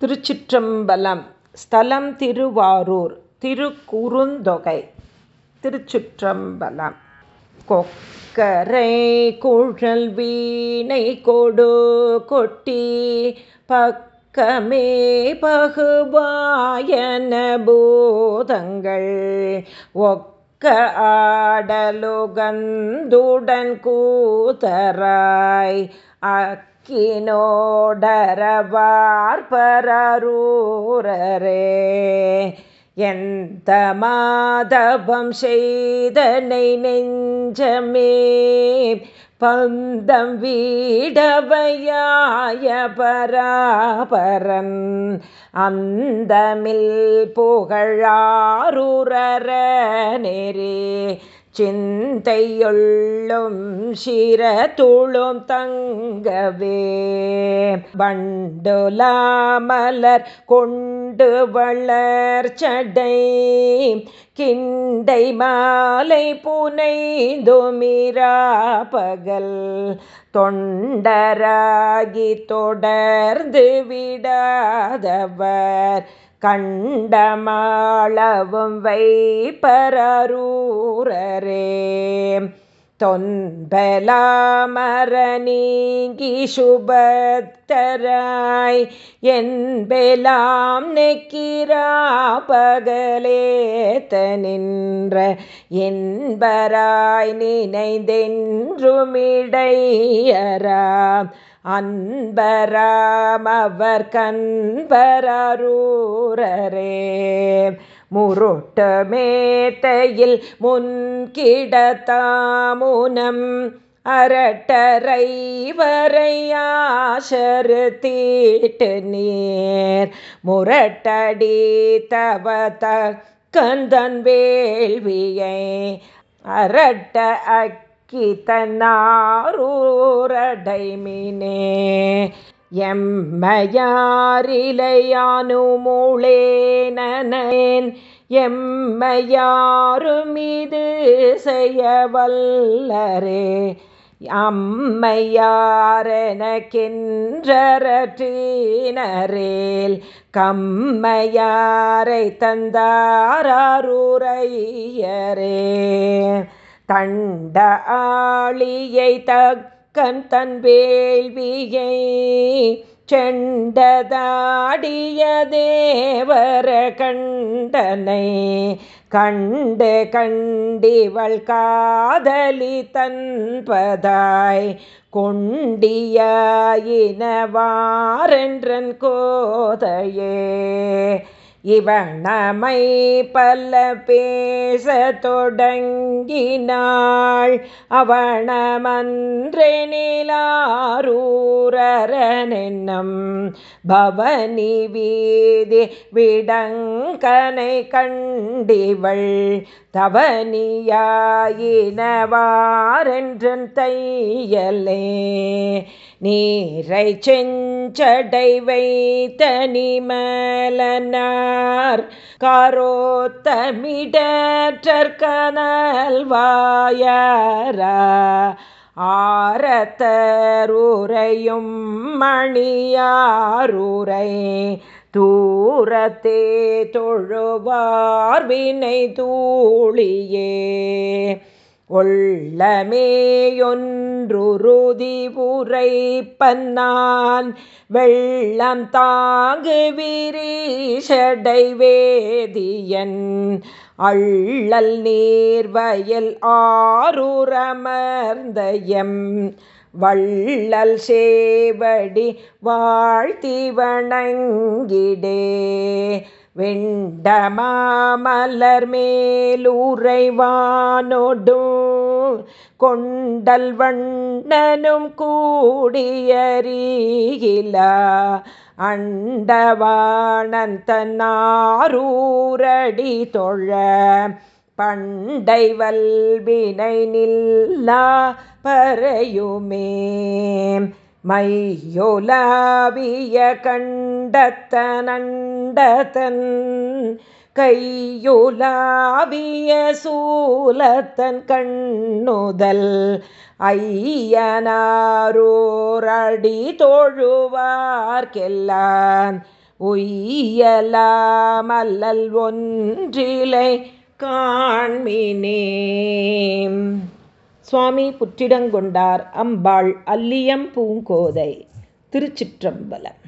திருச்சிற்றம்பலம் ஸ்தலம் திருவாரூர் திருக்குறுந்தொகை திருச்சிற்றம்பலம். கொக்கரை குழல் வீணை கொடு கொட்டி பக்கமே பகுபாயன பூதங்கள். ஒக்க ஆடலுகந்துடன் கூத்தராய் அக் கினோடரவார்பரூரரே எந்த மாதபம் செய்தனை நெஞ்சமே பந்தம் வீடவையாய பராபரன் அந்தமில் புகழாரூரர நெறே சிந்தையுள்ளும் சிரத்துளும் தங்கவே. வண்டுலாமலர் கொண்டு வளர்ச்சடை கிண்டை மாலை புனைந்துமிரா பகல். தொண்டராகி தொடர்ந்து விடாதவர் கண்டமாளவும் வைப்பரூரரே தொன்பலாமரநீங்கி சுபத்தராய் என்பெலாம் நெக்கிரா பகலேத்த நின்ற என்பராய் நினைந்தென்றுமிடையரா. அன்பராமவர் கண்பரூரரே முருட்டமேத்தையில் முன்கிடத்தாமுனம் அரட்டரை வரையாசரு தீட்டு நீர். முரட்டடி தவத கந்தன் வேள்வியை அரட்ட அக் கிதன்னாரூரடைமினே எம்மையாரிலையானுமூளேனேன் எம்மையாருமிது செய்யவல்லரே. அம்மையாரெனக்கின்றரற்றினரேல் கம்மையாரை தந்தாரருரையரே. தண்ட ஆளியை கண் தன் வேள்வியை செண்டதாடிய தேவர கண்டனை கண்டு கண்டிவள் காதலி தன்பதாய் கொண்டியாயினவாரென்றன் கோதையே. இவண்ணமை பல பேச தொடங்கினாள். அவணமன்றே அவனமன்றெனிலாரூரனென்னும் பவனி வீதி விடங்கனை கண்டிவள். தவனியாயினவாரென்றன் தையலே. நீரை செஞ்ச செஞ்சடை வைத்த நிமலனார் காரோத்தமிடற்றற்கனல் வாயரா ஆரத்தருரையும் மணியாருரை. தூரத்தே தொழுவார் வினை தூளியே ஒள்ளமேயொன்றுருதி உரை பன்னான் வெள்ளம் தாங்கு விரீஷடை வேதியன் அள்ளல் நீர்வயல் ஆறுரமர்ந்தயம் வள்ளல் சேவடி வாழ்த்தி வணங்கிடே வெண்டமாமலர் மேலுறைவானொடும் கொண்டல் வண்ணனும் கூடியறிகிலா அண்டவாணன் தன்னாரூரடி தொழ பண்டை வல்வினை நில்லா பறையுமே. மையொலாவிய கண் கண்டத்தனண்டதன் கையுலாவிய சூலத்தன் கண்ணுதல் ஐயனாரோரடி தொழுவார்க்கெல்லாம் உய்யலாமல்லல் ஒன்றிலை காண்மினே சுவாமி புற்றிடங்கொண்டார் அம்பாள் அல்லியம் பூங்கோதை திருச்சிற்றம்பலம்.